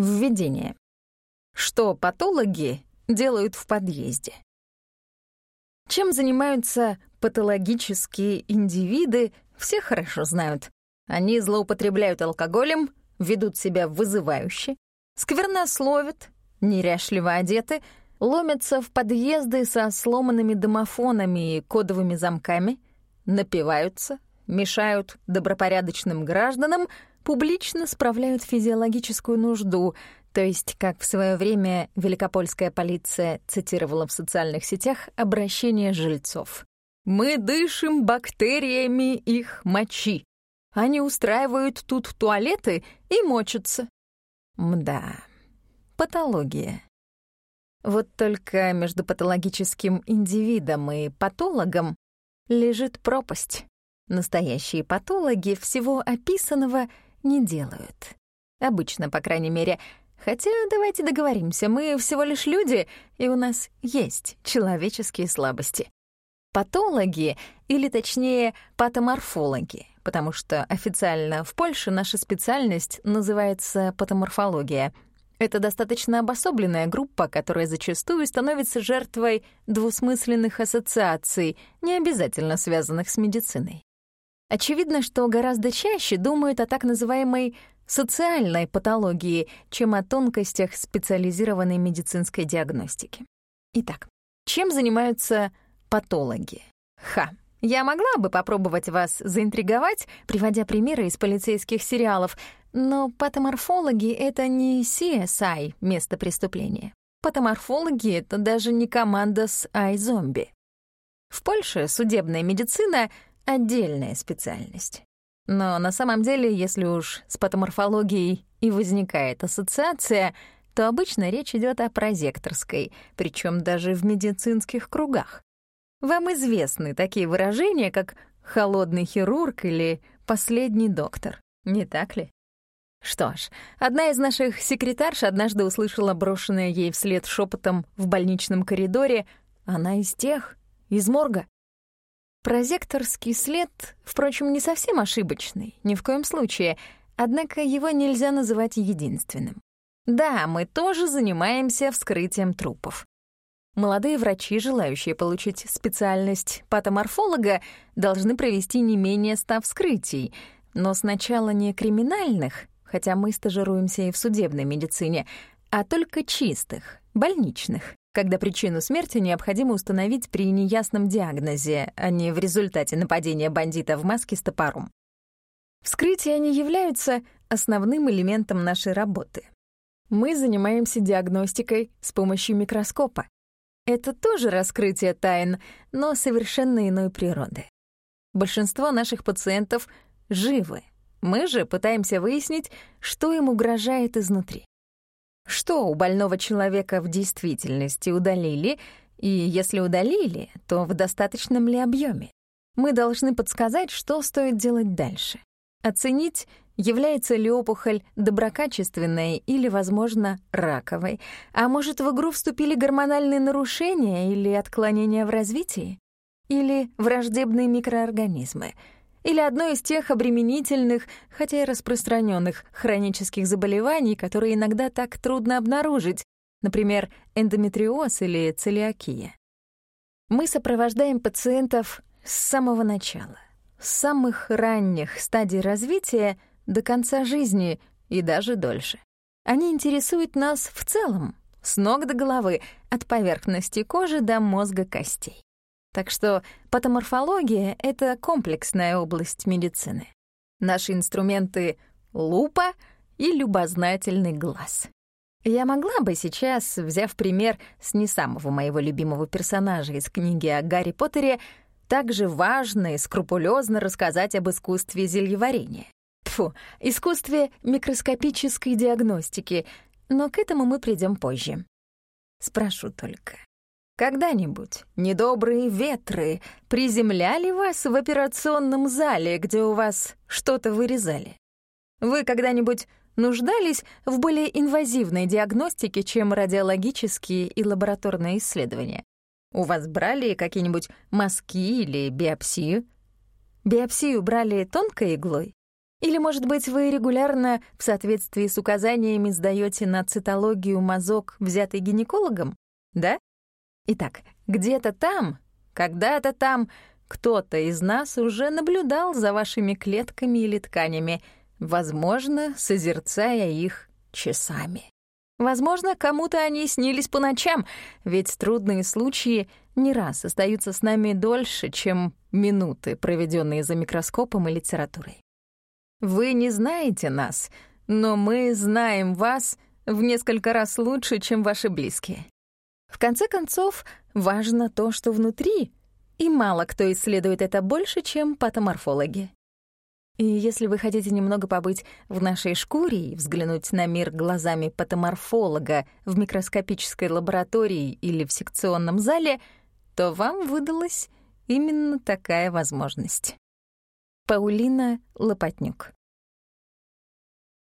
Введение. Что патологи делают в подъезде? Чем занимаются патологические индивиды, все хорошо знают. Они злоупотребляют алкоголем, ведут себя вызывающе, сквернословят, неряшливо одеты, ломятся в подъезды со сломанными домофонами и кодовыми замками, напиваются, мешают добропорядочным гражданам — публично справляют физиологическую нужду, то есть, как в свое время великопольская полиция цитировала в социальных сетях обращение жильцов. «Мы дышим бактериями их мочи. Они устраивают тут туалеты и мочатся». Мда, патология. Вот только между патологическим индивидом и патологом лежит пропасть. Настоящие патологи всего описанного — не делают. Обычно, по крайней мере. Хотя давайте договоримся, мы всего лишь люди, и у нас есть человеческие слабости. Патологи, или точнее патоморфологи, потому что официально в Польше наша специальность называется патоморфология. Это достаточно обособленная группа, которая зачастую становится жертвой двусмысленных ассоциаций, не обязательно связанных с медициной. Очевидно, что гораздо чаще думают о так называемой социальной патологии, чем о тонкостях специализированной медицинской диагностики. Итак, чем занимаются патологи? Ха. Я могла бы попробовать вас заинтриговать, приводя примеры из полицейских сериалов, но патоморфологи — это не CSI, место преступления. Патоморфологи — это даже не команда с iZombie. В Польше судебная медицина — отдельная специальность. Но на самом деле, если уж с патоморфологией и возникает ассоциация, то обычно речь идет о прозекторской, причем даже в медицинских кругах. Вам известны такие выражения, как «холодный хирург» или «последний доктор», не так ли? Что ж, одна из наших секретарш однажды услышала брошенное ей вслед шепотом в больничном коридоре «Она из тех, из морга». Прозекторский след, впрочем, не совсем ошибочный, ни в коем случае, однако его нельзя называть единственным. Да, мы тоже занимаемся вскрытием трупов. Молодые врачи, желающие получить специальность патоморфолога, должны провести не менее ста вскрытий, но сначала не криминальных, хотя мы стажируемся и в судебной медицине, а только чистых, больничных когда причину смерти необходимо установить при неясном диагнозе, а не в результате нападения бандита в маске с топором. Вскрытия не являются основным элементом нашей работы. Мы занимаемся диагностикой с помощью микроскопа. Это тоже раскрытие тайн, но совершенно иной природы. Большинство наших пациентов живы. Мы же пытаемся выяснить, что им угрожает изнутри что у больного человека в действительности удалили, и если удалили, то в достаточном ли объеме. Мы должны подсказать, что стоит делать дальше. Оценить, является ли опухоль доброкачественной или, возможно, раковой, а может, в игру вступили гормональные нарушения или отклонения в развитии, или враждебные микроорганизмы — или одно из тех обременительных, хотя и распространенных хронических заболеваний, которые иногда так трудно обнаружить, например, эндометриоз или целиакия. Мы сопровождаем пациентов с самого начала, с самых ранних стадий развития до конца жизни и даже дольше. Они интересуют нас в целом, с ног до головы, от поверхности кожи до мозга костей. Так что патоморфология — это комплексная область медицины. Наши инструменты — лупа и любознательный глаз. Я могла бы сейчас, взяв пример с не самого моего любимого персонажа из книги о Гарри Поттере, также важно и скрупулезно рассказать об искусстве зельеварения. Тфу, искусстве микроскопической диагностики, но к этому мы придем позже. Спрошу только, когда-нибудь недобрые ветры приземляли вас в операционном зале, где у вас что-то вырезали? Вы когда-нибудь нуждались в более инвазивной диагностике, чем радиологические и лабораторные исследования? У вас брали какие-нибудь мазки или биопсию? Биопсию брали тонкой иглой? Или, может быть, вы регулярно в соответствии с указаниями сдаете на цитологию мазок, взятый гинекологом? Да? Итак, где-то там, когда-то там кто-то из нас уже наблюдал за вашими клетками или тканями, возможно, созерцая их часами. Возможно, кому-то они снились по ночам, ведь трудные случаи не раз остаются с нами дольше, чем минуты, проведенные за микроскопом и литературой. Вы не знаете нас, но мы знаем вас в несколько раз лучше, чем ваши близкие. В конце концов, важно то, что внутри, и мало кто исследует это больше, чем патоморфологи. И если вы хотите немного побыть в нашей шкуре и взглянуть на мир глазами патоморфолога в микроскопической лаборатории или в секционном зале, то вам выдалась именно такая возможность. Паулина Лопатнюк